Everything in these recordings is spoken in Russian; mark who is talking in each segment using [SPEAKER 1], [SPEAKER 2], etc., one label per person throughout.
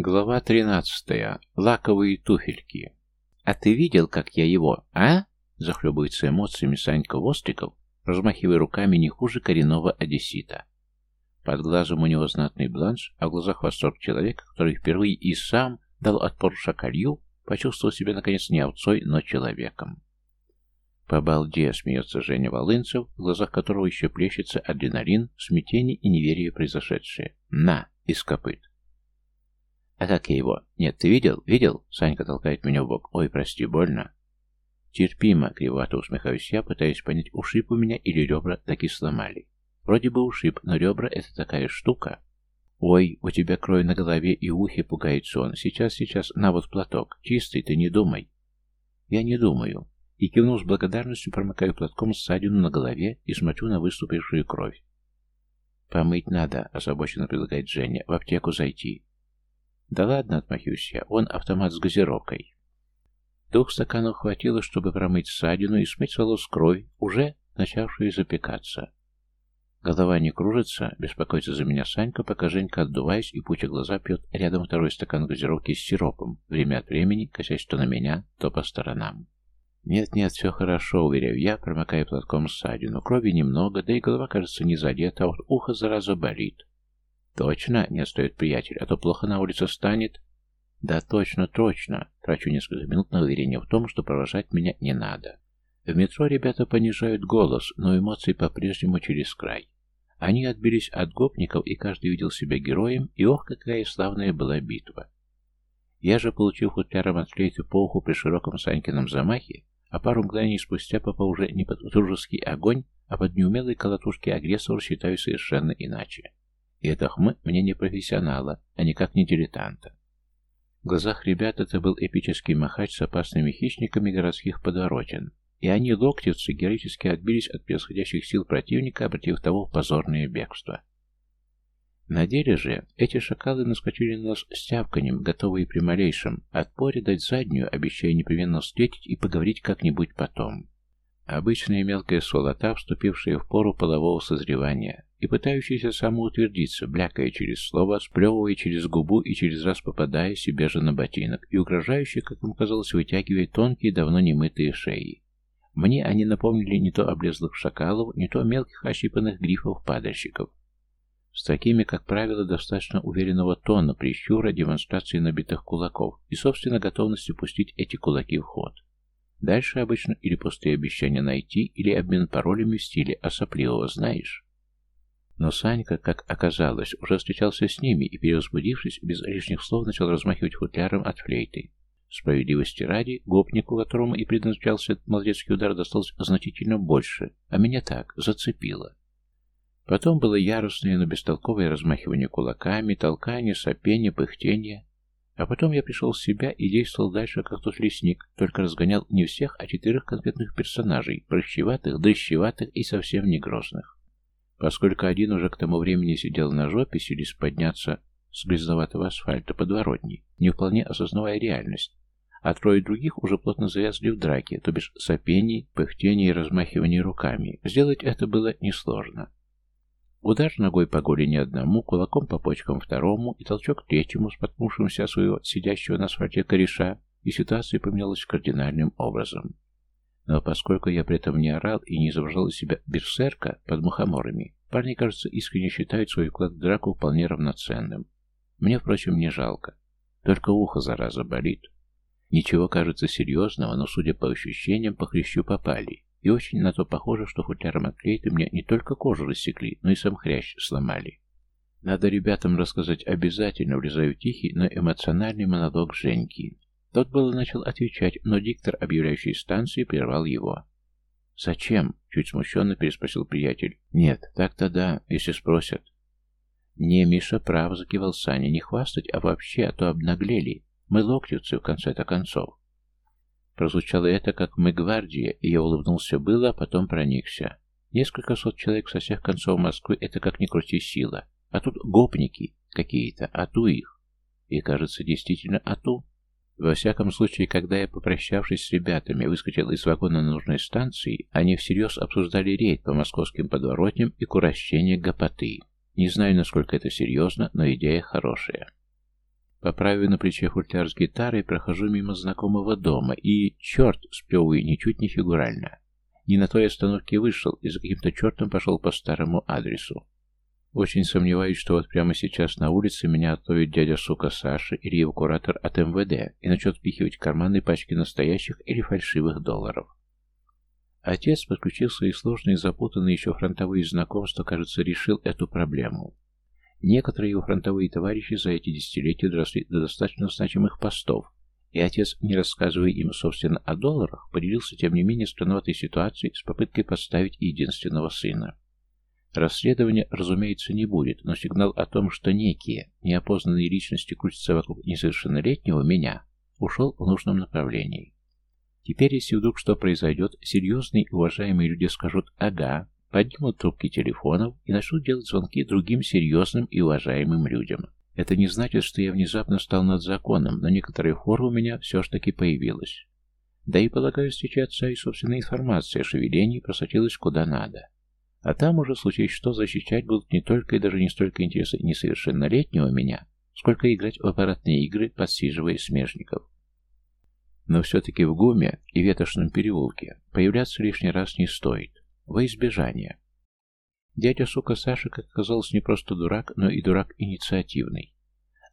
[SPEAKER 1] Глава тринадцатая. Лаковые туфельки. «А ты видел, как я его, а?» Захлебывается эмоциями Санька Востриков, размахивая руками не хуже коренного одессита. Под глазом у него знатный бланш, а в глазах восторг человека, который впервые и сам дал отпор шакалью, почувствовал себя, наконец, не овцой, но человеком. По балде смеется Женя Волынцев, в глазах которого еще плещется адреналин, смятение и неверие произошедшее. «На!» из копыт. «А как я его? Нет, ты видел? Видел?» Санька толкает меня в бок. «Ой, прости, больно». «Терпимо», — кривато усмехаюсь я, пытаясь понять, ушиб у меня или ребра таки сломали. Вроде бы ушиб, но ребра — это такая штука. «Ой, у тебя кровь на голове и ухе», — пугается он. «Сейчас, сейчас, на вот платок. Чистый, ты не думай». Я не думаю. И кивнув с благодарностью, промокаю платком ссадину на голове и смотрю на выступившую кровь. «Помыть надо», — озабоченно предлагает Женя. «В аптеку зайти». «Да ладно», — отмахиваюсь я. «Он автомат с газировкой». Двух стаканов хватило, чтобы промыть ссадину и смыть волос кровь, уже начавшую запекаться. Голова не кружится, беспокоится за меня Санька, пока Женька, отдуваясь и пуча глаза, пьет рядом второй стакан газировки с сиропом, время от времени косясь то на меня, то по сторонам. «Нет-нет, все хорошо», — уверяю я, промокая платком ссадину. Крови немного, да и голова, кажется, не задета, а вот ухо зараза болит. «Точно?» — не отстает приятель, «а то плохо на улице станет». «Да, точно, точно!» Трачу несколько минут на уверение в том, что провожать меня не надо. В метро ребята понижают голос, но эмоции по-прежнему через край. Они отбились от гопников, и каждый видел себя героем, и ох, какая славная была битва. Я же, получив футляром от флейты по уху при широком Санькином замахе, а пару мгновений спустя попал уже не под дружеский огонь, а под неумелые колотушки агрессора считаю совершенно иначе. И это хм мне не профессионала, а никак не дилетанта. В глазах ребят это был эпический махач с опасными хищниками городских подворотен, и они, локтевцы, героически отбились от происходящих сил противника, обратив того в позорное бегство. На деле же эти шакалы наскочили на нас с тявканем, готовые при малейшем отпоре дать заднюю, обещая непременно встретить и поговорить как-нибудь потом. Обычная мелкая сволота, вступившая в пору полового созревания и пытающаяся самоутвердиться, блякая через слово, сплевывая через губу и через раз попадая себе же на ботинок, и угрожающая, как им казалось, вытягивая тонкие, давно немытые шеи. Мне они напомнили не то облезлых шакалов, не то мелких ощипанных грифов-падальщиков. С такими, как правило, достаточно уверенного тона, прищура, демонстрации набитых кулаков и, собственно, готовности пустить эти кулаки в ход. Дальше обычно или пустые обещания найти, или обмен паролями в стиле «осопливого знаешь». Но Санька, как оказалось, уже встречался с ними и, перевозбудившись, без лишних слов начал размахивать футляром от флейты. Справедливости ради, гопнику, которому и предназначался этот молодецкий удар, досталось значительно больше, а меня так, зацепило. Потом было яростное, но бестолковое размахивание кулаками, толкание, сопение, пыхтение. А потом я пришел в себя и действовал дальше, как тот лесник, только разгонял не всех, а четырех конкретных персонажей, прыщеватых, дрыщеватых и совсем не грозных. Поскольку один уже к тому времени сидел на жопе, силясь подняться с грязноватого асфальта подворотней, не вполне осознавая реальность, а трое других уже плотно завязли в драке, то бишь сопений, пыхтений и размахиваний руками. Сделать это было несложно. Удар ногой по голени одному, кулаком по почкам второму и толчок третьему, споткнувшемуся своего сидящего на асфальте кореша, и ситуация поменялась кардинальным образом. Но поскольку я при этом не орал и не изображал из себя берсерка под мухоморами, парни, кажется, искренне считают свой вклад в драку вполне равноценным. Мне, впрочем, не жалко. Только ухо, зараза, болит. Ничего, кажется, серьезного, но, судя по ощущениям, по хрящу попали. И очень на то похоже, что футляром от клейты мне не только кожу рассекли, но и сам хрящ сломали. Надо ребятам рассказать обязательно, влезаю тихий, но эмоциональный монолог Женьки. Тот было начал отвечать, но диктор, объявляющий станции, прервал его. «Зачем?» — чуть смущенно переспросил приятель. «Нет, так-то да, если спросят». «Не, Миша прав», — закивал Саня. «Не хвастать, а вообще, а то обнаглели. Мы локтевцы, в конце-то концов». Прозвучало это, как «мы гвардия», и я улыбнулся было, а потом проникся. Несколько сот человек со всех концов Москвы — это как ни крути сила. А тут гопники какие-то, ату их. И, кажется, действительно ату. Во всяком случае, когда я, попрощавшись с ребятами, выскочил из вагона на нужной станции, они всерьез обсуждали рейд по московским подворотням и курощение гопоты. Не знаю, насколько это серьезно, но идея хорошая. Поправив на плече футляр с гитарой, прохожу мимо знакомого дома и, черт, сплевываю ничуть не фигурально. Не на той остановке вышел и за каким-то чертом пошел по старому адресу. Очень сомневаюсь, что вот прямо сейчас на улице меня отловит дядя сука Саша или его куратор от МВД и начнет впихивать в карманы пачки настоящих или фальшивых долларов. Отец, подключив свои сложные и запутанные еще фронтовые знакомства, кажется, решил эту проблему. Некоторые его фронтовые товарищи за эти десятилетия доросли до достаточно значимых постов, и отец, не рассказывая им, собственно, о долларах, поделился, тем не менее, странноватой ситуацией с попыткой подставить единственного сына. Расследования, разумеется, не будет, но сигнал о том, что некие неопознанные личности крутятся вокруг несовершеннолетнего меня, ушел в нужном направлении. Теперь, если вдруг что произойдет, серьезные и уважаемые люди скажут «ага», поднимут трубки телефонов и начнут делать звонки другим серьезным и уважаемым людям. Это не значит, что я внезапно стал над законом, но некоторая фора у меня все ж таки появилась. Да и, полагаю, встречаться и собственная информация о шевелении просочилась куда надо. А там уже, в что, защищать будут не только и даже не столько интересы несовершеннолетнего меня, сколько играть в аппаратные игры, подсиживая смежников. Но все-таки в ГУМе и Ветошном переулке появляться лишний раз не стоит, во избежание. Дядя, сука, Саша, как оказалось, не просто дурак, но и дурак инициативный.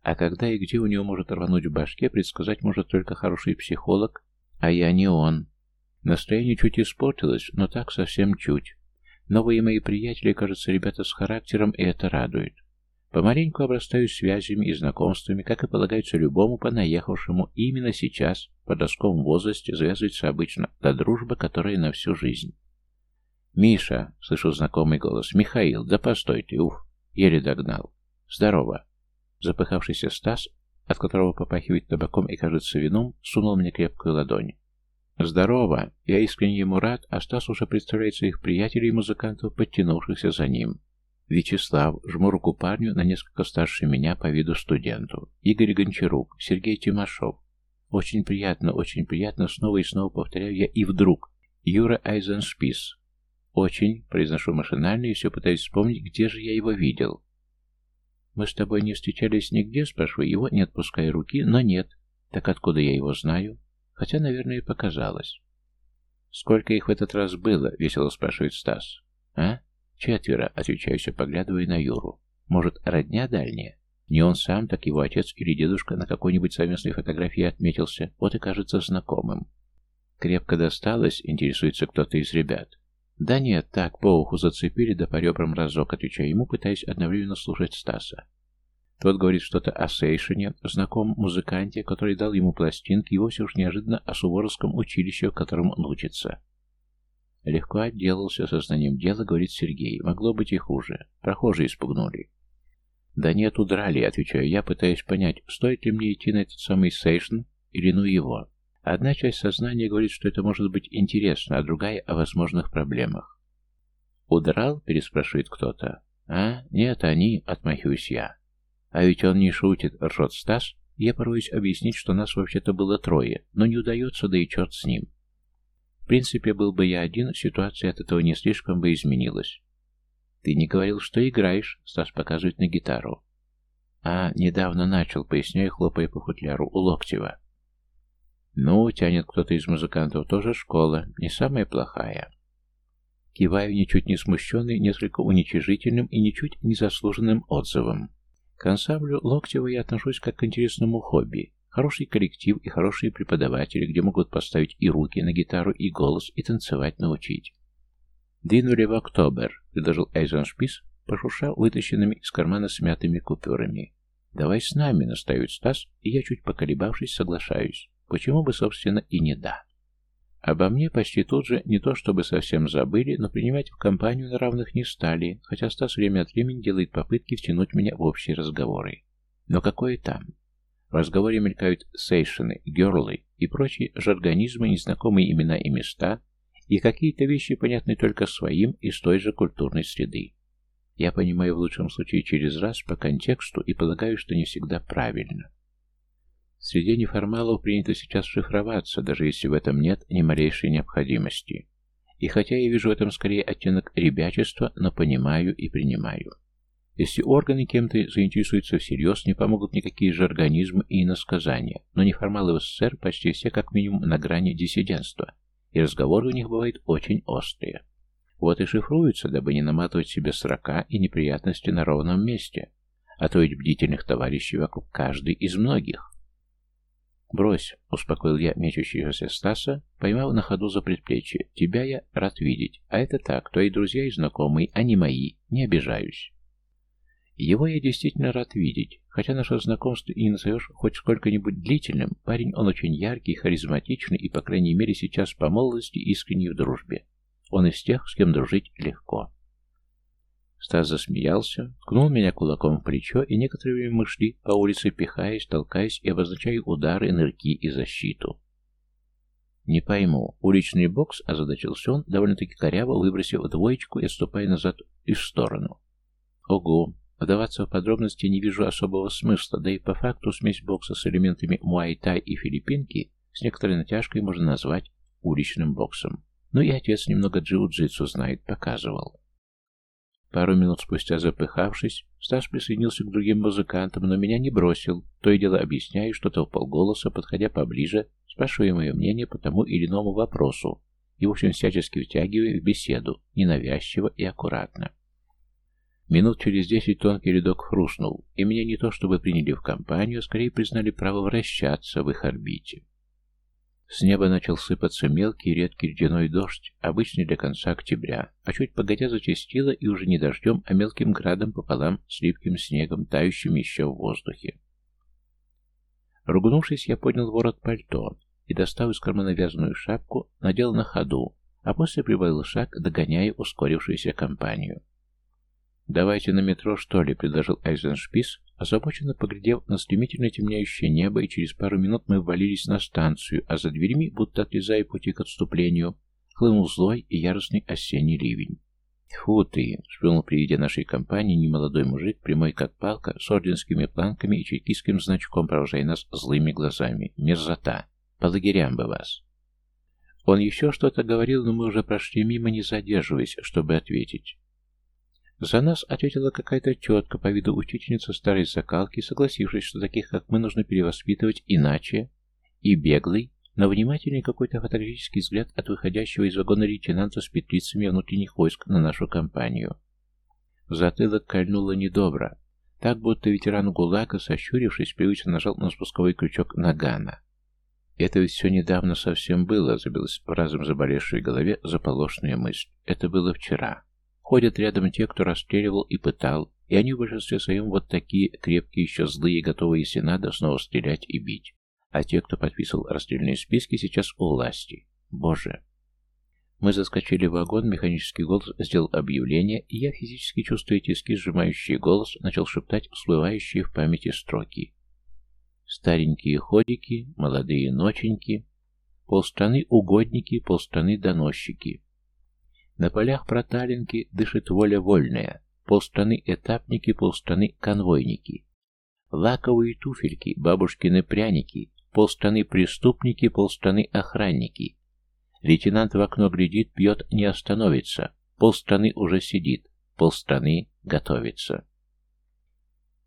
[SPEAKER 1] А когда и где у него может рвануть в башке, предсказать может только хороший психолог, а я не он. Настроение чуть испортилось, но так совсем чуть. Новые мои приятели, кажется, ребята с характером, и это радует. Помаленьку обрастаю связями и знакомствами, как и полагается любому понаехавшему именно сейчас, в подростковом возрасте, завязывается обычно та дружба, которая на всю жизнь. «Миша!» — слышу знакомый голос. «Михаил, да постой ты, уф!» Еле догнал. «Здорово!» Запыхавшийся Стас, от которого попахивает табаком и, кажется, вином, сунул мне крепкую ладонь. «Здорово!» Я искренне ему рад, а Стас уже представляет своих приятелей и музыкантов, подтянувшихся за ним. Вячеслав, жму руку парню, на несколько старше меня по виду студенту. Игорь Гончарук, Сергей Тимошов. Очень приятно, очень приятно, снова и снова повторяю я, и вдруг. Юра Айзеншпис. Очень, произношу машинально и все пытаюсь вспомнить, где же я его видел. Мы с тобой не встречались нигде, спрашиваю его, не отпуская руки, но нет. Так откуда я его знаю? Хотя, наверное, показалось. «Сколько их в этот раз было?» — весело спрашивает Стас. «А? Четверо», — отвечаю все, поглядывая на Юру. «Может, родня дальняя?» Не он сам, так его отец или дедушка на какой-нибудь совместной фотографии отметился, вот и кажется знакомым. Крепко досталось, интересуется кто-то из ребят. Да нет, так, по уху зацепили, да по ребрам разок, отвечаю ему, пытаясь одновременно слушать Стаса. Тот говорит что-то о Сейшине, знакомом музыканте, который дал ему пластинки, и вовсе уж неожиданно о Суворовском училище, в котором он учится. Легко отделался сознанием дела, говорит Сергей. Могло быть и хуже. Прохожие испугнули. Да нет, удрали, отвечаю я, пытаясь понять, стоит ли мне идти на этот самый Сейшн или ну его. Одна часть сознания говорит, что это может быть интересно, а другая — о возможных проблемах. «Удрал?» — переспрашивает кто-то. «А? Нет, они», — отмахиваюсь я. А ведь он не шутит, ржет Стас. Я порвусь объяснить, что нас вообще-то было трое, но не удается, да и черт с ним. В принципе, был бы я один, ситуация от этого не слишком бы изменилась. «Ты не говорил, что играешь?» — Стас показывает на гитару. «А, недавно начал», — поясняю, хлопая по футляру, у Локтева. «Ну, тянет кто-то из музыкантов, тоже школа, не самая плохая». Киваю, ничуть не смущенный, несколько уничижительным и ничуть незаслуженным отзывом. К ансамблю Локтева я отношусь как к интересному хобби. Хороший коллектив и хорошие преподаватели, где могут поставить и руки на гитару, и голос, и танцевать научить. «Двинули в октобер», — предложил Эйзеншпис, пошуршав вытащенными из кармана смятыми купюрами. «Давай с нами», — настаивает Стас, и я, чуть поколебавшись, соглашаюсь. Почему бы, собственно, и не да. Обо мне почти тут же не то чтобы совсем забыли, но принимать в компанию на равных не стали, хотя Стас время от времени делает попытки втянуть меня в общие разговоры. Но какое там? В разговоре мелькают сейшины, герлы и прочие жаргонизмы, незнакомые имена и места, и какие-то вещи понятны только своим из той же культурной среды. Я понимаю в лучшем случае через раз по контексту и полагаю, что не всегда правильно. Среди неформалов принято сейчас шифроваться, даже если в этом нет ни малейшей необходимости. И хотя я вижу в этом скорее оттенок ребячества, но понимаю и принимаю. Если органы кем-то заинтересуются всерьез, не помогут никакие же организмы и иносказания, но неформалы в СССР почти все как минимум на грани диссидентства, и разговоры у них бывают очень острые. Вот и шифруются, дабы не наматывать себе срока и неприятности на ровном месте, а то ведь бдительных товарищей вокруг каждый из многих. «Брось», — успокоил я мечущегося Стаса, поймав на ходу за предплечье. «Тебя я рад видеть, а это так, твои друзья и знакомые, они мои, не обижаюсь». Его я действительно рад видеть, хотя наше знакомство и не назовешь хоть сколько-нибудь длительным, парень он очень яркий, харизматичный и, по крайней мере, сейчас по молодости искренний в дружбе. Он из тех, с кем дружить легко. Стас засмеялся, ткнул меня кулаком в плечо, и некоторое время мы шли по улице, пихаясь, толкаясь и обозначая удары, нырки и защиту. «Не пойму. Уличный бокс?» — озадачился он, довольно-таки коряво, выбросив двоечку и отступая назад и в сторону. «Ого! Вдаваться в подробности не вижу особого смысла, да и по факту смесь бокса с элементами муай-тай и филиппинки с некоторой натяжкой можно назвать уличным боксом. Ну и отец немного джиу-джитсу знает, показывал. Пару минут спустя запыхавшись, Стас присоединился к другим музыкантам, но меня не бросил, то и дело объясняя что-то в полголоса, подходя поближе, спрашивая мое мнение по тому или иному вопросу, и, в общем, всячески втягивая в беседу, ненавязчиво и аккуратно. Минут через десять тонкий рядок хрустнул, и меня не то чтобы приняли в компанию, а скорее признали право вращаться в их орбите. С неба начал сыпаться мелкий редкий ледяной дождь, обычный для конца октября, а чуть погодя зачастило и уже не дождем, а мелким градом пополам с липким снегом, тающим еще в воздухе. Ругнувшись, я поднял ворот пальто и, достав из кармана вязаную шапку, надел на ходу, а после прибавил шаг, догоняя ускорившуюся компанию. «Давайте на метро, что ли?» — предложил Айзеншпис, озабоченно поглядев на стремительно темняющее небо, и через пару минут мы ввалились на станцию, а за дверьми, будто отрезая пути к отступлению, хлынул злой и яростный осенний ливень. «Фу ты!» — сплюнул при виде нашей компании немолодой мужик, прямой как палка, с орденскими планками и чекистским значком, провожая нас злыми глазами. «Мерзота! По лагерям бы вас!» Он еще что-то говорил, но мы уже прошли мимо, не задерживаясь, чтобы ответить. За нас ответила какая-то тетка по виду учительница старой закалки, согласившись, что таких, как мы, нужно перевоспитывать иначе, и беглый, но внимательный какой-то фотографический взгляд от выходящего из вагона лейтенанта с петлицами внутренних войск на нашу компанию. В затылок кольнуло недобро, так будто ветеран ГУЛАГа, сощурившись, привычно нажал на спусковой крючок нагана. Это ведь все недавно совсем было, забилась разом заболевшей голове заполошная мысль. Это было вчера. Ходят рядом те, кто расстреливал и пытал, и они в большинстве своем вот такие крепкие, еще злые, готовые, если надо, снова стрелять и бить. А те, кто подписывал расстрельные списки, сейчас у власти. Боже. Мы заскочили в вагон, механический голос сделал объявление, и я, физически чувствуя тиски, сжимающий голос, начал шептать всплывающие в памяти строки. Старенькие ходики, молодые ноченьки, полстраны угодники, полстраны доносчики. На полях проталинки дышит воля вольная, полстраны этапники, полстраны конвойники. Лаковые туфельки, бабушкины пряники, полстраны преступники, полстраны охранники. Лейтенант в окно глядит, пьет, не остановится, полстраны уже сидит, полстраны готовится.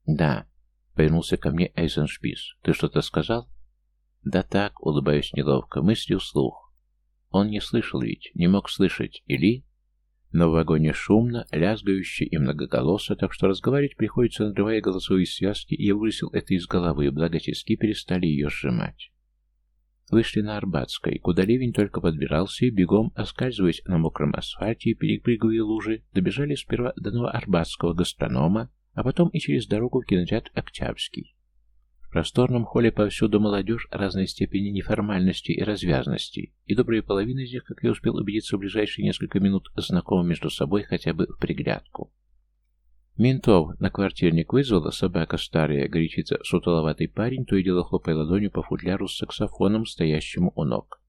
[SPEAKER 1] «Да», — повернулся ко мне Эйзеншпис, — «ты что-то сказал?» «Да так», — улыбаюсь неловко, мысли вслух. Он не слышал ведь, не мог слышать, или... Но в вагоне шумно, лязгающе и многоголосо, так что разговаривать приходится, надрывая голосовые связки, и я выбросил это из головы, благо тиски перестали ее сжимать. Вышли на Арбатской, куда ливень только подбирался, и бегом, оскальзываясь на мокром асфальте и перепрыгивая лужи, добежали сперва до Новоарбатского гастронома, а потом и через дорогу в кинотеатр «Октябрьский». В просторном холле повсюду молодежь разной степени неформальности и развязности, и добрая половина из них, как я успел убедиться в ближайшие несколько минут, знакомы между собой хотя бы в приглядку. Ментов на квартирник вызвала, собака старая, горячится сутуловатый парень, то и дело хлопая ладонью по футляру с саксофоном, стоящему у ног.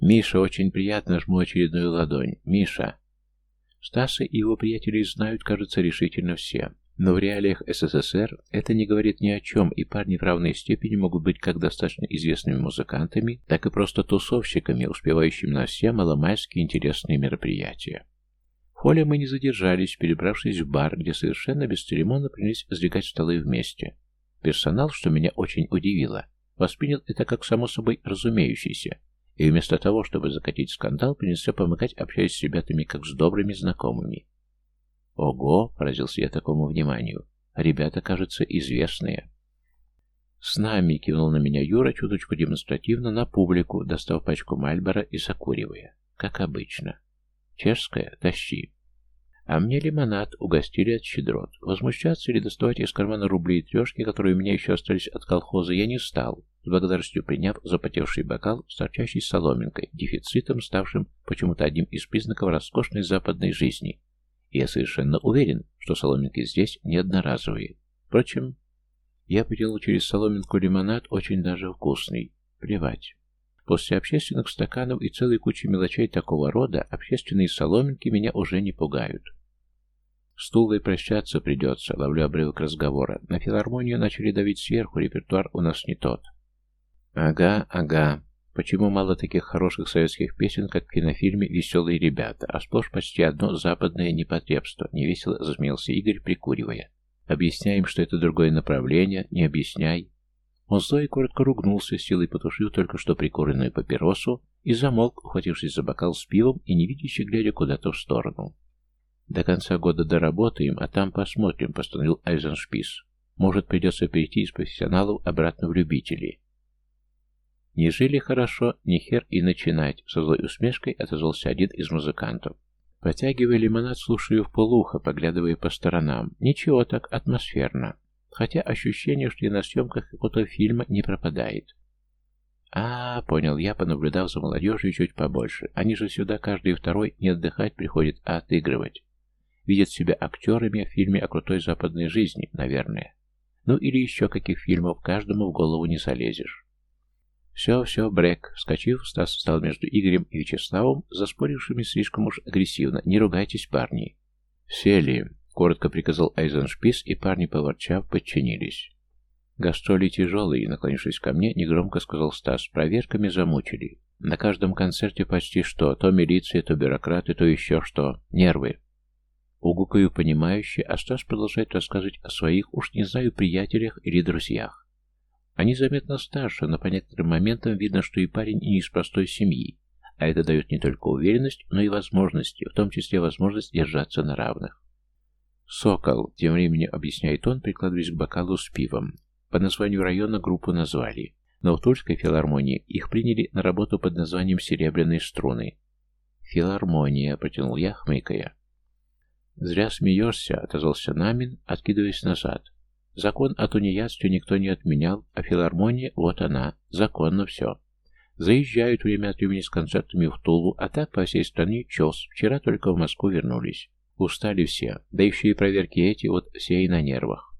[SPEAKER 1] «Миша, очень приятно, жму очередную ладонь. Миша!» Стаса и его приятелей знают, кажется, решительно все. Но в реалиях СССР это не говорит ни о чем, и парни в равной степени могут быть как достаточно известными музыкантами, так и просто тусовщиками, успевающими на все маломальские интересные мероприятия. В холле мы не задержались, перебравшись в бар, где совершенно бесцеремонно принялись сдвигать столы вместе. Персонал, что меня очень удивило, воспринял это как само собой разумеющееся, и вместо того, чтобы закатить скандал, принялся помогать, общаясь с ребятами, как с добрыми знакомыми. «Ого!» — поразился я такому вниманию. «Ребята, кажется, известные». «С нами!» — кивнул на меня Юра, чуточку демонстративно, на публику, достав пачку Мальбора и закуривая. Как обычно. «Чешская? Тащи!» А мне лимонад угостили от щедрот. Возмущаться или доставать из кармана рубли и трешки, которые у меня еще остались от колхоза, я не стал, с благодарностью приняв запотевший бокал с торчащей соломинкой, дефицитом, ставшим почему-то одним из признаков роскошной западной жизни. Я совершенно уверен, что соломинки здесь не одноразовые. Впрочем, я потянул через соломинку лимонад, очень даже вкусный. Плевать. После общественных стаканов и целой кучи мелочей такого рода, общественные соломинки меня уже не пугают. С Тулой прощаться придется, ловлю обрывок разговора. На филармонию начали давить сверху, репертуар у нас не тот. Ага, ага. Почему мало таких хороших советских песен, как в кинофильме «Веселые ребята», а сплошь почти одно западное непотребство? Невесело засмеялся Игорь, прикуривая. Объясняем, что это другое направление, не объясняй. Он злой коротко ругнулся, силой потушил только что прикуренную папиросу и замолк, ухватившись за бокал с пивом и невидяще глядя куда-то в сторону. «До конца года доработаем, а там посмотрим», — постановил Айзеншпис. «Может, придется перейти из профессионалов обратно в любителей». «Не жили хорошо, ни хер и начинать», — со злой усмешкой отозвался один из музыкантов. Протягивая лимонад, слушаю в полухо, поглядывая по сторонам. Ничего так атмосферно. Хотя ощущение, что я на съемках какого-то фильма не пропадает. А, понял я, понаблюдав за молодежью чуть побольше. Они же сюда каждый второй не отдыхать приходит, а отыгрывать видят себя актерами в фильме о крутой западной жизни, наверное. Ну или еще каких фильмов каждому в голову не залезешь. «Все, все, Брэк!» Вскочив, Стас встал между Игорем и Вячеславом, заспорившими слишком уж агрессивно. «Не ругайтесь, парни!» «Сели!» — коротко приказал Айзеншпис, и парни, поворчав, подчинились. «Гастроли тяжелые», — наклонившись ко мне, негромко сказал Стас. «Проверками замучили. На каждом концерте почти что. То милиция, то бюрократы, то еще что. Нервы. Угукаю понимающе, а Стас продолжает рассказывать о своих, уж не знаю, приятелях или друзьях. Они заметно старше, но по некоторым моментам видно, что и парень не из простой семьи, а это дает не только уверенность, но и возможности, в том числе возможность держаться на равных. «Сокол», — тем временем объясняет он, прикладываясь к бокалу с пивом. По названию района группу назвали, но в Тульской филармонии их приняли на работу под названием «Серебряные струны». «Филармония», — протянул я, хмыкая. «Зря смеешься», — отозвался Намин, откидываясь назад. «Закон о тунеядстве никто не отменял, а филармония, вот она, законно все. Заезжают время от времени с концертами в Тулу, а так по всей стране чес. Вчера только в Москву вернулись. Устали все, да еще и проверки эти, вот все и на нервах».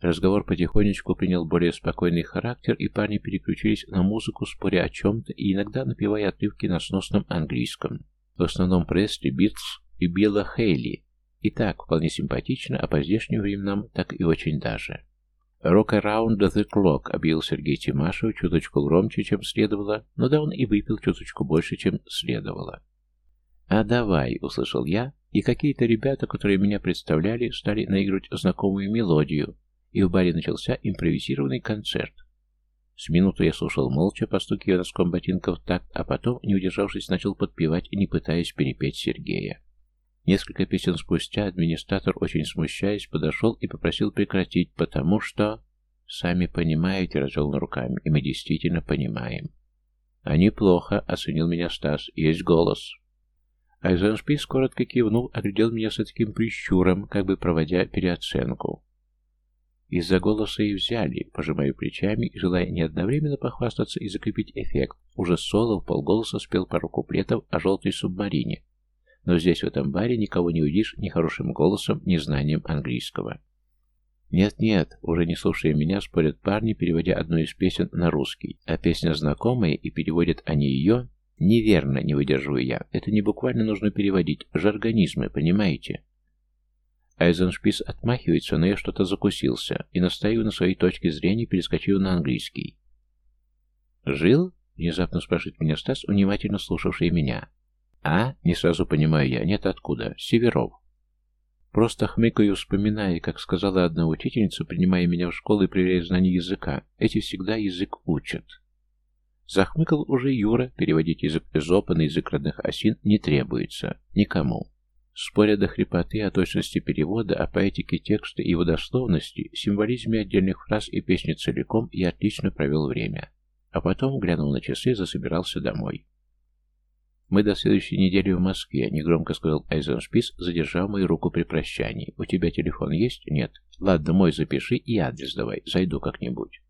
[SPEAKER 1] Разговор потихонечку принял более спокойный характер, и парни переключились на музыку, споря о чем-то и иногда напевая отрывки на сносном английском. В основном Пресли, Битлз и Билла Хейли. И так, вполне симпатично, а по здешним временам так и очень даже. «Rock around the clock», — объявил Сергей Тимашев чуточку громче, чем следовало, но да он и выпил чуточку больше, чем следовало. «А давай», — услышал я, и какие-то ребята, которые меня представляли, стали наигрывать знакомую мелодию, и в баре начался импровизированный концерт. С минуту я слушал молча, постукивая носком ботинка в а потом, не удержавшись, начал подпевать, не пытаясь перепеть Сергея. Несколько песен спустя администратор, очень смущаясь, подошел и попросил прекратить, потому что... «Сами понимаете», — развел на руками, — «и мы действительно понимаем». «А неплохо», — оценил меня Стас, — «есть голос». Айзеншпис коротко кивнул, оглядел меня с таким прищуром, как бы проводя переоценку. Из-за голоса и взяли, пожимая плечами и желая не одновременно похвастаться и закрепить эффект. Уже соло в полголоса спел пару куплетов о желтой субмарине, но здесь, в этом баре, никого не увидишь ни хорошим голосом, ни знанием английского. «Нет-нет», уже не слушая меня, спорят парни, переводя одну из песен на русский, а песня знакомая, и переводят они ее, неверно, не выдерживаю я. Это не буквально нужно переводить, жаргонизмы, понимаете? Айзеншпис отмахивается, но я что-то закусился, и, настаивая на своей точке зрения, перескочил на английский. «Жил?» — внезапно спрашивает меня Стас, внимательно слушавший меня. «А?» — не сразу понимаю я. «Нет, откуда?» «Северов». Просто хмыкаю, вспоминая, как сказала одна учительница, принимая меня в школу и проверяя знание языка. Эти всегда язык учат. Захмыкал уже Юра, переводить язык Эзопа на язык родных осин не требуется. Никому. Споря до хрипоты о точности перевода, о поэтике текста и его дословности, символизме отдельных фраз и песни целиком, я отлично провел время. А потом, глянул на часы, засобирался домой. «Мы до следующей недели в Москве», — негромко сказал Айзеншпис, задержав мою руку при прощании. «У тебя телефон есть? Нет? Ладно, мой запиши и адрес давай, зайду как-нибудь».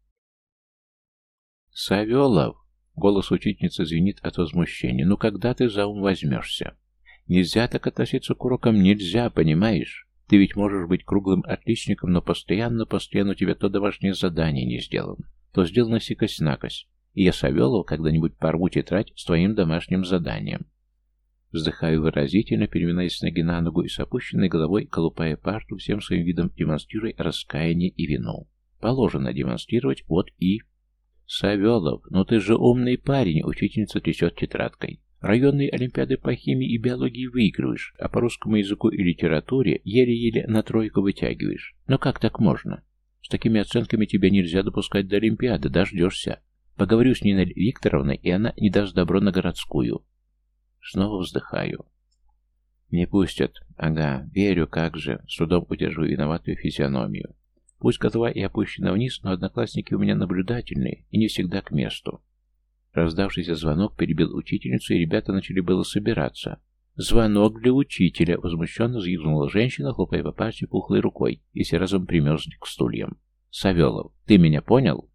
[SPEAKER 1] «Савелов!» — голос учительницы звенит от возмущения. «Ну когда ты за ум возьмешься? Нельзя так относиться к урокам, нельзя, понимаешь? Ты ведь можешь быть круглым отличником, но постоянно-постоянно у тебя то домашнее задание не сделано, то сделано сикость-накость и я Савелов когда-нибудь порву тетрадь с твоим домашним заданием. Вздыхаю выразительно, переминаясь ноги на ногу и с опущенной головой, колупая парту, всем своим видом демонстрируя раскаяние и вину. Положено демонстрировать, вот и... «Савелов, ну ты же умный парень!» — учительница трясет тетрадкой. Районные олимпиады по химии и биологии выигрываешь, а по русскому языку и литературе еле-еле на тройку вытягиваешь. Но как так можно? С такими оценками тебя нельзя допускать до олимпиады, дождешься. Поговорю с Ниной Викторовной, и она не даст добро на городскую. Снова вздыхаю. Не пустят. Ага, верю, как же. С трудом удерживаю виноватую физиономию. Пусть голова и опущена вниз, но одноклассники у меня наблюдательные и не всегда к месту. Раздавшийся звонок перебил учительницу, и ребята начали было собираться. «Звонок для учителя!» — возмущенно заявила женщина, хлопая по парте пухлой рукой, и все разом примерзли к стульям. «Савелов, ты меня понял?»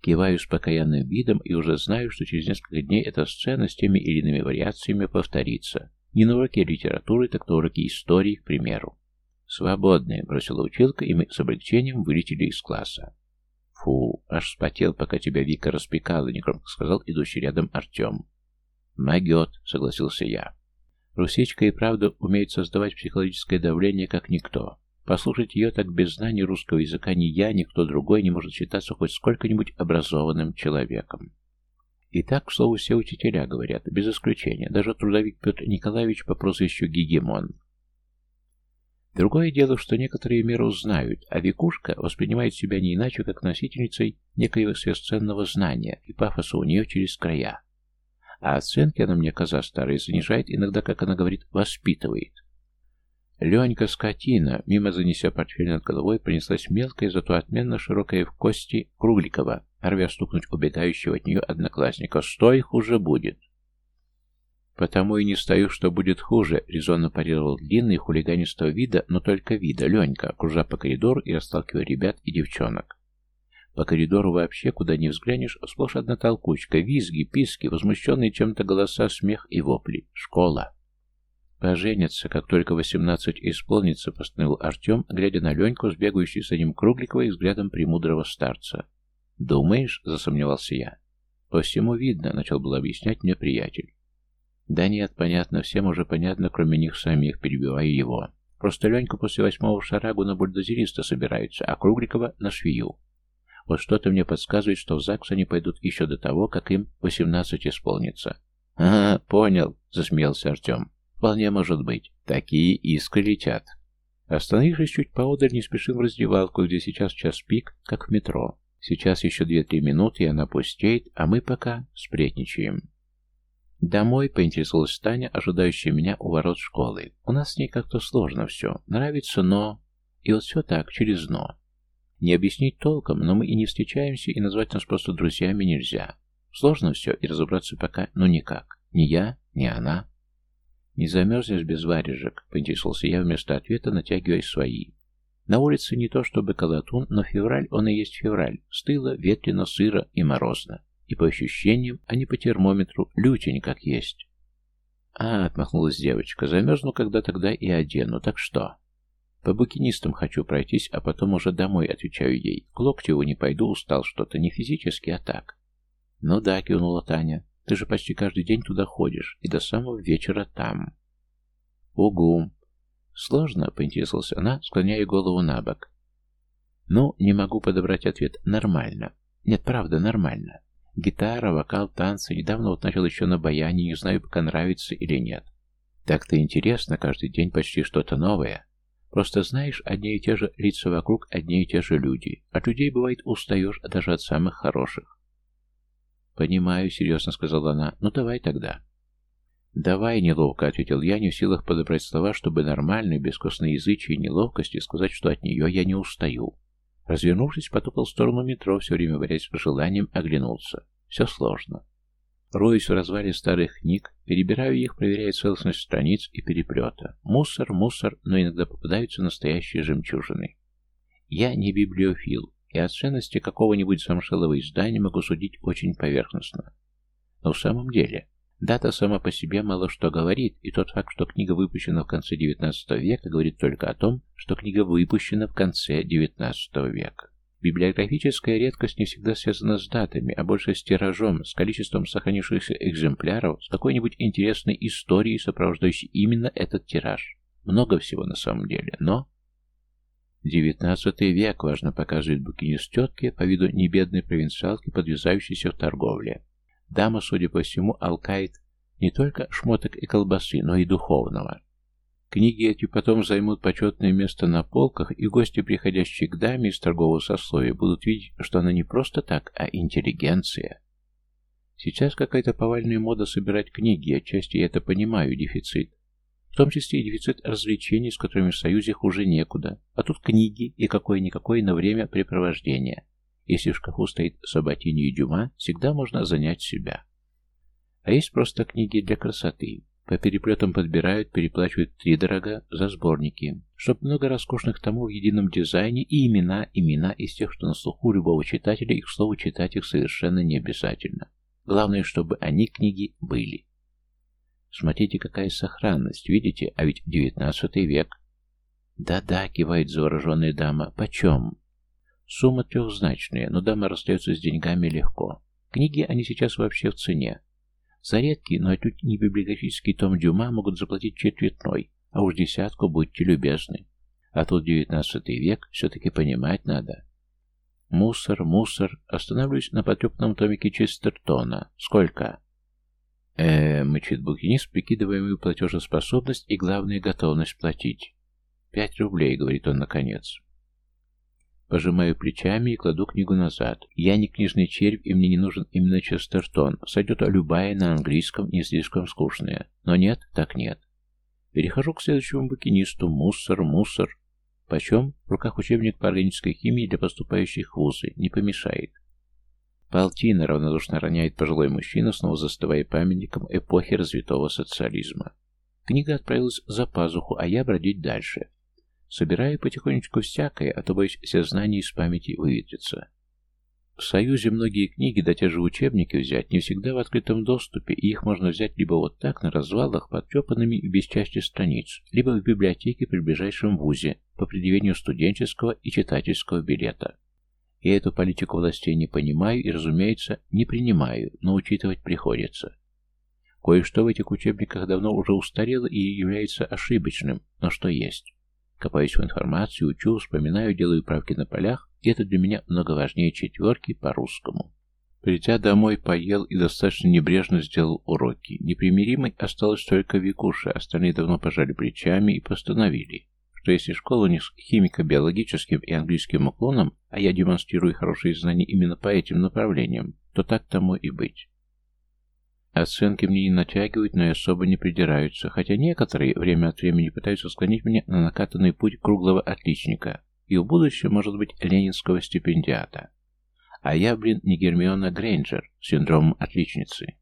[SPEAKER 1] Киваю с покаянным видом и уже знаю, что через несколько дней эта сцена с теми или иными вариациями повторится. Не на уроке литературы, так на уроке истории, к примеру. «Свободные», — бросила училка, и мы с облегчением вылетели из класса. «Фу, аж спотел, пока тебя Вика распекала», — негромко сказал идущий рядом Артем. «Могет», — согласился я. Русичка и правда умеет создавать психологическое давление, как никто. Послушать ее так без знаний русского языка ни я, ни кто другой не может считаться хоть сколько-нибудь образованным человеком. И так, к слову, все учителя говорят, без исключения, даже трудовик Петр Николаевич по прозвищу Гегемон. Другое дело, что некоторые меру знают, а Викушка воспринимает себя не иначе, как носительницей некоего сверхценного знания, и пафоса у нее через края. А оценки она мне, коза старая, занижает, иногда, как она говорит, воспитывает. Ленька, скотина, мимо занеся портфель над головой, принеслась мелкая, зато отменно широкая в кости Кругликова, рвя стукнуть убегающего от нее одноклассника. «Стой, хуже будет!» «Потому и не стою, что будет хуже», — резонно парировал длинный, хулиганистого вида, но только вида, Ленька, кружа по коридору и расталкивая ребят и девчонок. По коридору вообще, куда ни взглянешь, сплошь одна толкучка, визги, писки, возмущенные чем-то голоса, смех и вопли. Школа. «Поженятся, как только восемнадцать исполнится», — постановил Артем, глядя на Леньку с бегающей за ним Кругликовой взглядом премудрого старца. «Думаешь?» — засомневался я. «По всему видно», — начал был объяснять мне приятель. «Да нет, понятно, всем уже понятно, кроме них самих, перебиваю его. Просто Ленька после восьмого шарагу на бульдозериста собирается, а Кругликова — на швею. Вот что-то мне подсказывает, что в ЗАГС они пойдут еще до того, как им восемнадцать исполнится». «Ага, понял», — засмеялся Артем. Вполне может быть. Такие искры летят. Остановившись чуть поодаль, не спешим в раздевалку, где сейчас час пик, как в метро. Сейчас еще две-три минуты, и она пустеет, а мы пока сплетничаем. Домой поинтересовалась Таня, ожидающая меня у ворот школы. У нас с ней как-то сложно все. Нравится, но... И вот все так, через «но». Не объяснить толком, но мы и не встречаемся, и назвать нас просто друзьями нельзя. Сложно все, и разобраться пока, ну никак. Ни я, ни она. «Не замерзнешь без варежек?» — поинтересовался я вместо ответа, натягивая свои. На улице не то чтобы колотун, но февраль он и есть февраль. Стыло, ветрено, сыро и морозно. И по ощущениям, а не по термометру, лютень как есть. «А», — отмахнулась девочка, — «замерзну, когда тогда и одену. Так что?» «По букинистам хочу пройтись, а потом уже домой», — отвечаю ей. «К Локтеву не пойду, устал что-то, не физически, а так». «Ну да», — кивнула Таня. Ты же почти каждый день туда ходишь, и до самого вечера там. Угу. Сложно, поинтересовалась она, склоняя голову на бок. Ну, не могу подобрать ответ. Нормально. Нет, правда, нормально. Гитара, вокал, танцы. Недавно вот начал еще на баяне, не знаю, пока нравится или нет. Так-то интересно, каждый день почти что-то новое. Просто знаешь, одни и те же лица вокруг, одни и те же люди. От людей, бывает, устаешь даже от самых хороших. «Понимаю», — серьезно сказала она. «Ну, давай тогда». «Давай», — неловко ответил я, не в силах подобрать слова, чтобы нормально, без косноязычия и неловкости сказать, что от нее я не устаю. Развернувшись, потопал в сторону метро, все время борясь с желанием оглянулся. Все сложно. Роюсь в развале старых книг, перебираю их, проверяя целостность страниц и переплета. Мусор, мусор, но иногда попадаются настоящие жемчужины. Я не библиофил, и о ценности какого-нибудь замшелого издания могу судить очень поверхностно. Но в самом деле, дата сама по себе мало что говорит, и тот факт, что книга выпущена в конце XIX века, говорит только о том, что книга выпущена в конце XIX века. Библиографическая редкость не всегда связана с датами, а больше с тиражом, с количеством сохранившихся экземпляров, с какой-нибудь интересной историей, сопровождающей именно этот тираж. Много всего на самом деле, но... Девятнадцатый век, важно показывает букинист тетки, по виду небедной провинциалки, подвязающейся в торговле. Дама, судя по всему, алкает не только шмоток и колбасы, но и духовного. Книги эти потом займут почетное место на полках, и гости, приходящие к даме из торгового сословия, будут видеть, что она не просто так, а интеллигенция. Сейчас какая-то повальная мода собирать книги, отчасти я это понимаю, дефицит. В том числе и дефицит развлечений, с которыми в Союзе хуже некуда. А тут книги и какое-никакое на время препровождение. Если в шкафу стоит Сабатини и Дюма, всегда можно занять себя. А есть просто книги для красоты. По переплетам подбирают, переплачивают дорого за сборники, чтоб много роскошных томов в едином дизайне и имена, имена из тех, что на слуху любого читателя, и, к слову, читать их совершенно не обязательно. Главное, чтобы они, книги, были. Смотрите, какая сохранность, видите? А ведь девятнадцатый век. Да-да, кивает завороженная дама. Почем? Сумма трехзначная, но дама расстается с деньгами легко. Книги, они сейчас вообще в цене. За редкий, но отнюдь не библиографический том Дюма могут заплатить четвертной, а уж десятку будьте любезны. А тут девятнадцатый век, все-таки понимать надо. Мусор, мусор. Останавливаюсь на потрепанном томике Честертона. Сколько? Э мычит букинист, прикидывая мою платежеспособность и, главное, готовность платить. «Пять рублей», — говорит он наконец. Пожимаю плечами и кладу книгу назад. Я не книжный червь, и мне не нужен именно Честертон. Сойдет любая на английском, не слишком скучная. Но нет, так нет. Перехожу к следующему букинисту. Мусор, мусор. Почем? В руках учебник по органической химии для поступающих в вузы. Не помешает. Полтина равнодушно роняет пожилой мужчина, снова застывая памятником эпохи развитого социализма. Книга отправилась за пазуху, а я бродить дальше. Собираю потихонечку всякое, а то, боюсь, все знания из памяти выветрятся. В Союзе многие книги, да те же учебники взять, не всегда в открытом доступе, и их можно взять либо вот так, на развалах, подтрепанными и без части страниц, либо в библиотеке при ближайшем вузе, по предъявлению студенческого и читательского билета. Я эту политику властей не понимаю и, разумеется, не принимаю, но учитывать приходится. Кое-что в этих учебниках давно уже устарело и является ошибочным, но что есть. Копаюсь в информации, учу, вспоминаю, делаю правки на полях, и это для меня много важнее четверки по-русскому. Придя домой, поел и достаточно небрежно сделал уроки. Непримиримой осталось только Викуша, остальные давно пожали плечами и постановили, что если школа не с химико-биологическим и английским уклоном, а я демонстрирую хорошие знания именно по этим направлениям, то так тому и быть. Оценки мне не натягивают, но и особо не придираются, хотя некоторые время от времени пытаются склонить меня на накатанный путь круглого отличника и в будущем, может быть, ленинского стипендиата. А я, блин, не Гермиона Грейнджер с синдромом отличницы.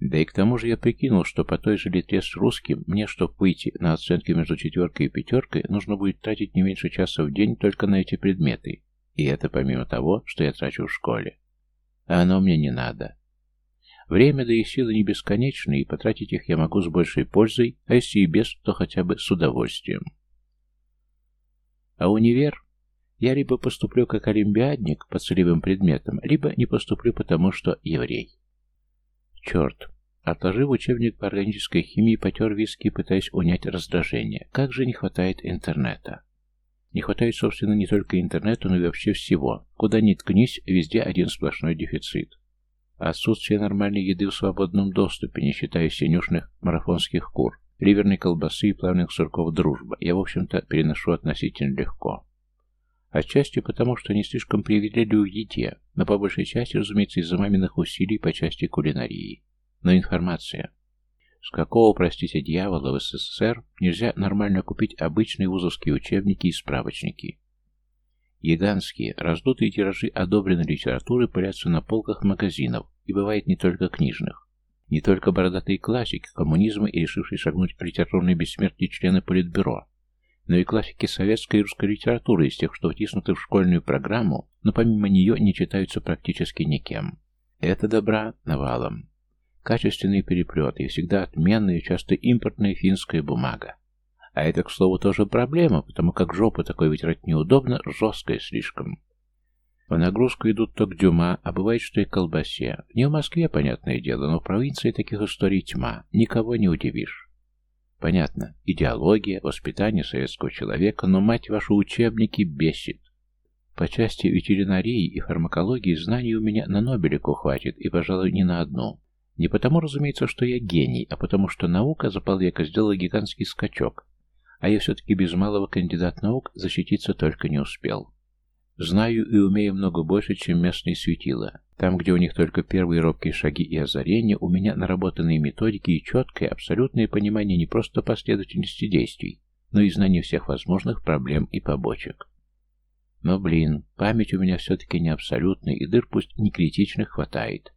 [SPEAKER 1] Да и к тому же я прикинул, что по той же литре с русским мне, чтобы выйти на оценки между четверкой и пятеркой, нужно будет тратить не меньше часа в день только на эти предметы. И это помимо того, что я трачу в школе. А оно мне не надо. Время да и силы не бесконечны, и потратить их я могу с большей пользой, а если и без, то хотя бы с удовольствием. А универ? Я либо поступлю как олимпиадник по целевым предметам, либо не поступлю, потому что еврей. Черт. Отложив учебник по органической химии, потер виски, пытаясь унять раздражение. Как же не хватает интернета. Не хватает, собственно, не только интернета, но и вообще всего. Куда ни ткнись, везде один сплошной дефицит. Отсутствие нормальной еды в свободном доступе, не считая синюшных марафонских кур. ливерной колбасы и плавных сырков дружба я, в общем-то, переношу относительно легко. Отчасти потому, что не слишком привередливы в еде, но по большей части, разумеется, из-за маминых усилий по части кулинарии. Но информация. С какого, простите, дьявола в СССР нельзя нормально купить обычные вузовские учебники и справочники? Гигантские, раздутые тиражи одобренной литературы пылятся на полках магазинов, и бывает не только книжных. Не только бородатые классики коммунизма и решившие шагнуть в литературное бессмертие члены Политбюро, но и классики советской и русской литературы из тех, что втиснуты в школьную программу, но помимо нее не читаются практически никем. Это добра навалом. Качественные переплеты и всегда отменная, часто импортная финская бумага. А это, к слову, тоже проблема, потому как жопу такой вытирать неудобно, жесткая слишком. По нагрузку идут то к Дюма, а бывает, что и колбасе. Не в Москве, понятное дело, но в провинции таких историй тьма. Никого не удивишь. Понятно, идеология, воспитание советского человека, но, мать вашу, учебники бесит. По части ветеринарии и фармакологии знаний у меня на Нобелику хватит, и, пожалуй, не на одну. Не потому, разумеется, что я гений, а потому, что наука за полвека сделала гигантский скачок, а я все-таки без малого кандидат наук защититься только не успел. Знаю и умею много больше, чем местные светила. Там, где у них только первые робкие шаги и озарения, у меня наработанные методики и четкое, абсолютное понимание не просто последовательности действий, но и знание всех возможных проблем и побочек. Но, блин, память у меня все-таки не абсолютная, и дыр пусть не критичных хватает.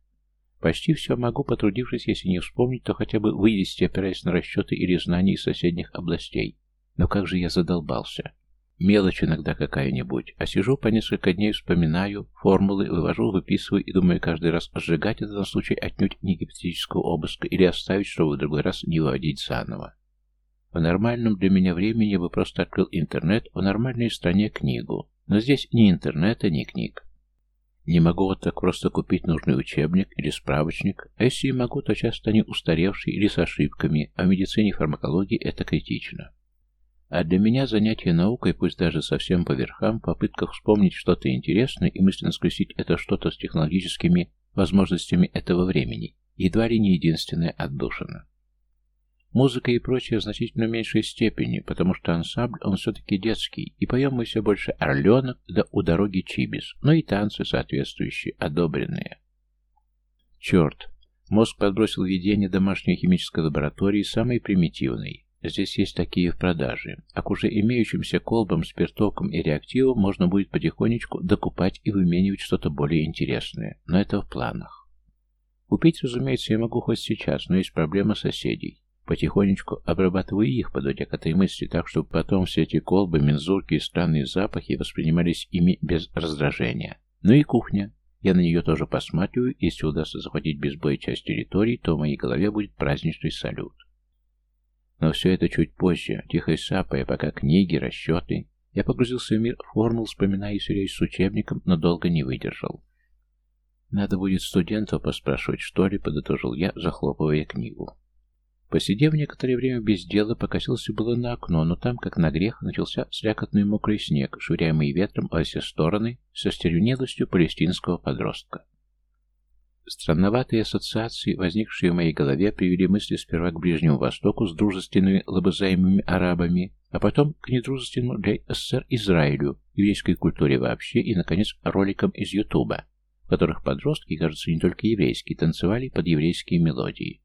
[SPEAKER 1] Почти все могу, потрудившись, если не вспомнить, то хотя бы вывести, опираясь на расчеты или знания из соседних областей. Но как же я задолбался. Мелочь иногда какая-нибудь, а сижу по несколько дней, вспоминаю, формулы вывожу, выписываю и думаю каждый раз сжигать это на случай отнюдь не гипотетического обыска или оставить, чтобы в другой раз не выводить заново. В нормальном для меня времени я бы просто открыл интернет, в нормальной стране книгу. Но здесь ни интернета, ни книг. Не могу вот так просто купить нужный учебник или справочник, а если и могу, то часто они устаревшие или с ошибками, а в медицине и фармакологии это критично. А для меня занятие наукой, пусть даже совсем по верхам, в попытках вспомнить что-то интересное и мысленно скрестить это что-то с технологическими возможностями этого времени, едва ли не единственная отдушина. Музыка и прочее в значительно меньшей степени, потому что ансамбль, он все-таки детский, и поем мы все больше орленок, да у дороги чибис, но и танцы соответствующие, одобренные. Черт! Мозг подбросил видение домашней химической лаборатории, самой примитивной. Здесь есть такие в продаже, а к уже имеющимся колбам, спиртовкам и реактивам можно будет потихонечку докупать и выменивать что-то более интересное, но это в планах. Купить, разумеется, я могу хоть сейчас, но есть проблема соседей. Потихонечку обрабатываю их, подойдя к этой мысли, так, чтобы потом все эти колбы, мензурки и странные запахи воспринимались ими без раздражения. Ну и кухня. Я на нее тоже посматриваю, если удастся захватить без боя часть территории, то в моей голове будет праздничный салют. Но все это чуть позже, тихо сапая, пока книги, расчеты. Я погрузился в мир формул, вспоминая и с учебником, но долго не выдержал. «Надо будет студентов поспрашивать, что ли», — подытожил я, захлопывая книгу. Посидев некоторое время без дела, покосился было на окно, но там, как на грех, начался слякотный мокрый снег, швыряемый ветром во все стороны, со стервенелостью палестинского подростка. Странноватые ассоциации, возникшие в моей голове, привели мысли сперва к Ближнему Востоку с дружественными лобызаемыми арабами, а потом к недружественному для СССР Израилю, еврейской культуре вообще и, наконец, роликам из Ютуба, в которых подростки, кажется, не только еврейские, танцевали под еврейские мелодии.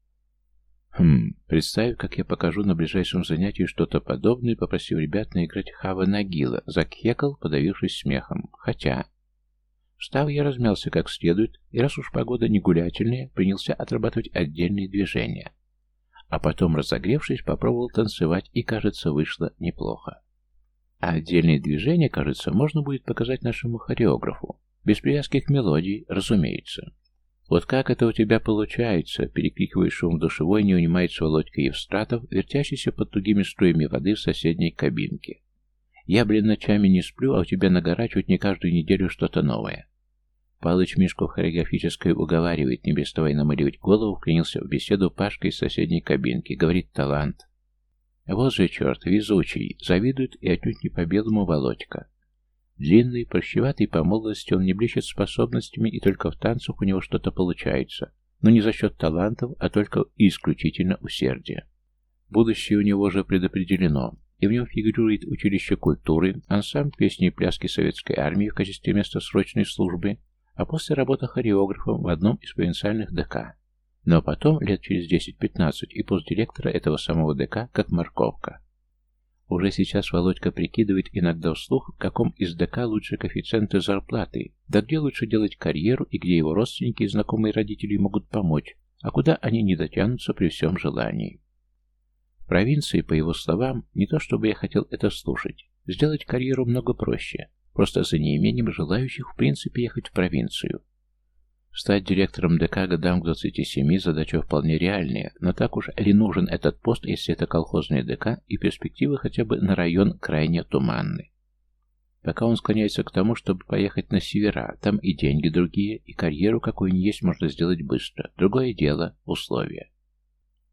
[SPEAKER 1] Хм, представив, как я покажу на ближайшем занятии что-то подобное, попросил ребят наиграть Хава Нагила, закхекал, подавившись смехом. Хотя, Встав, я размялся как следует, и раз уж погода не гулятельная, принялся отрабатывать отдельные движения. А потом, разогревшись, попробовал танцевать, и, кажется, вышло неплохо. А отдельные движения, кажется, можно будет показать нашему хореографу. Без привязки к мелодии, разумеется. «Вот как это у тебя получается?» Перекрикивая шум в душевой, не унимается Володька Евстратов, вертящийся под тугими струями воды в соседней кабинке. Я, блин, ночами не сплю, а у тебя на гора чуть не каждую неделю что-то новое. Палыч Мишку в хореографической уговаривает, не переставая намыливать голову, вклинился в беседу Пашка из соседней кабинки. Говорит талант. Вот же черт, везучий. Завидует и отнюдь не по-белому Володька. Длинный, прощеватый по молодости, он не блещет способностями, и только в танцах у него что-то получается. Но не за счет талантов, а только исключительно усердия. Будущее у него уже предопределено, и в нем фигурирует училище культуры, ансамбль песни и пляски советской армии в качестве места срочной службы, а после работа хореографом в одном из провинциальных ДК. Но потом, лет через 10-15, и пост директора этого самого ДК, как морковка. Уже сейчас Володька прикидывает иногда вслух, в каком из ДК лучше коэффициенты зарплаты, да где лучше делать карьеру и где его родственники и знакомые родители могут помочь, а куда они не дотянутся при всем желании. В провинции, по его словам, не то чтобы я хотел это слушать. Сделать карьеру много проще, просто за неимением желающих в принципе ехать в провинцию. Стать директором ДК годам к 27 задача вполне реальная, но так уж ли нужен этот пост, если это колхозный ДК и перспективы хотя бы на район крайне туманны. Пока он склоняется к тому, чтобы поехать на севера, там и деньги другие, и карьеру какую ни есть можно сделать быстро. Другое дело – условия.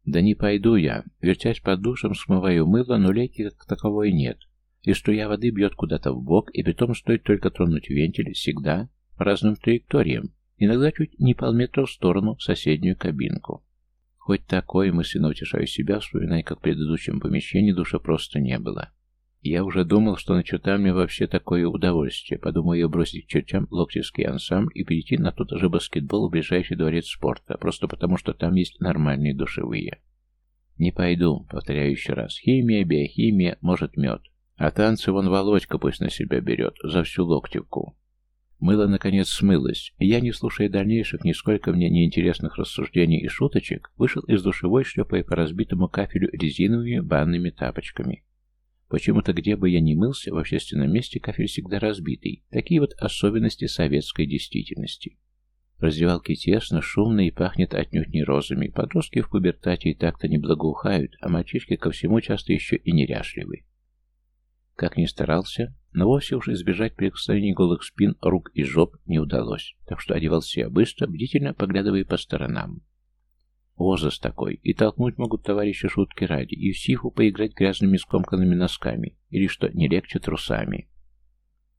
[SPEAKER 1] Да не пойду я. Вертясь под душем, смываю мыло, но лейки как таковой нет. И струя воды бьет куда-то в бок, и притом стоит только тронуть вентиль всегда по разным траекториям, иногда чуть не полметра в сторону в соседнюю кабинку. Хоть такое мысленно утешаю себя, вспоминая, как в предыдущем помещении душа просто не было. Я уже думал, что на мне вообще такое удовольствие. Подумаю я бросить к чертям локтевский ансамбль и перейти на тот же баскетбол в ближайший дворец спорта, просто потому что там есть нормальные душевые. Не пойду, повторяю еще раз. Химия, биохимия, может мед. А танцы вон Володька пусть на себя берет, за всю локтевку. Мыло, наконец, смылось, и я, не слушая дальнейших, нисколько мне неинтересных рассуждений и шуточек, вышел из душевой, шлепая по разбитому кафелю резиновыми банными тапочками. Почему-то, где бы я ни мылся, в общественном месте кафель всегда разбитый. Такие вот особенности советской действительности. В раздевалке тесно, шумно и пахнет отнюдь не розами. Подростки в пубертате и так-то не благоухают, а мальчишки ко всему часто еще и неряшливы. Как ни старался, но вовсе уж избежать прикосновений голых спин, рук и жоп не удалось, так что одевался я быстро, бдительно поглядывая по сторонам. Возраст такой, и толкнуть могут товарищи шутки ради, и в сифу поиграть грязными скомканными носками, или что не легче трусами.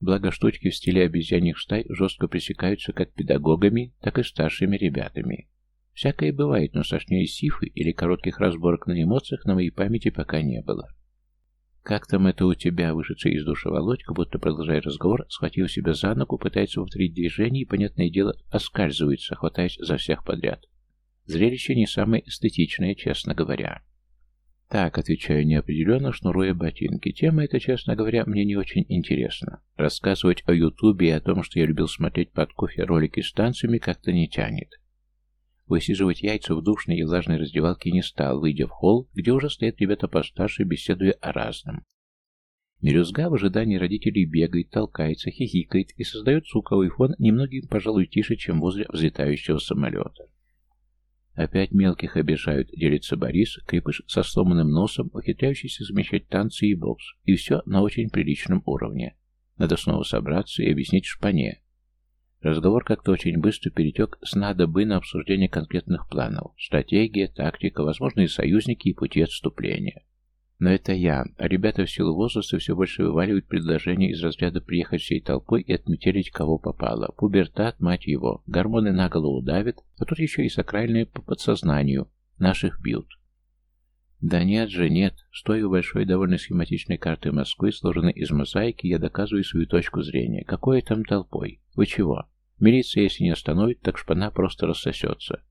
[SPEAKER 1] Благо штучки в стиле обезьяньих стай жестко пресекаются как педагогами, так и старшими ребятами. Всякое бывает, но сошнее сифы или коротких разборок на эмоциях на моей памяти пока не было. «Как там это у тебя?» Вышедший из души Володька, будто продолжая разговор, схватил себя за ногу, пытается повторить движение и, понятное дело, оскальзывается, хватаясь за всех подряд. Зрелище не самое эстетичное, честно говоря. Так, отвечаю неопределенно, шнуруя ботинки. Тема эта, честно говоря, мне не очень интересна. Рассказывать о Ютубе и о том, что я любил смотреть под кофе ролики с танцами, как-то не тянет. Высиживать яйца в душной и влажной раздевалке не стал, выйдя в холл, где уже стоят ребята постарше, беседуя о разном. Мелюзга в ожидании родителей бегает, толкается, хихикает и создает звуковой фон немногим, пожалуй, тише, чем возле взлетающего самолета. Опять мелких обижают, делится Борис, крепыш со сломанным носом, ухитряющийся замещать танцы и бокс, и все на очень приличном уровне. Надо снова собраться и объяснить шпане. Разговор как-то очень быстро перетек с надо бы на обсуждение конкретных планов, стратегия, тактика, возможные союзники и пути отступления. Но это я, а ребята в силу возраста все больше вываливают предложения из разряда приехать всей толпой и отметелить кого попало. Пубертат, мать его, гормоны на голову давят, а тут еще и сакральное по подсознанию. Наших бьют. Да нет же, нет. Стоя у большой довольно схематичной карты Москвы, сложенной из мозаики, я доказываю свою точку зрения. Какое там толпой? Вы чего? Милиция, если не остановит, так шпана просто рассосется.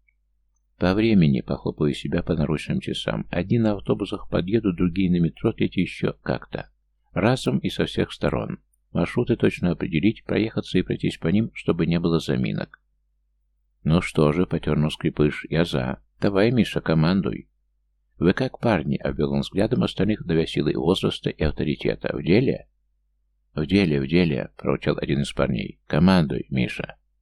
[SPEAKER 1] По времени похлопаю себя по наручным часам. Одни на автобусах подъедут, другие на метро, третьи еще как-то. Разом и со всех сторон. Маршруты точно определить, проехаться и пройтись по ним, чтобы не было заминок. Ну что же, потернул скрипыш, я за. Давай, Миша, командуй. Вы как парни, обвел он взглядом остальных, давя силы возраста и авторитета. В деле? В деле, в деле, проучал один из парней. Командуй, Миша.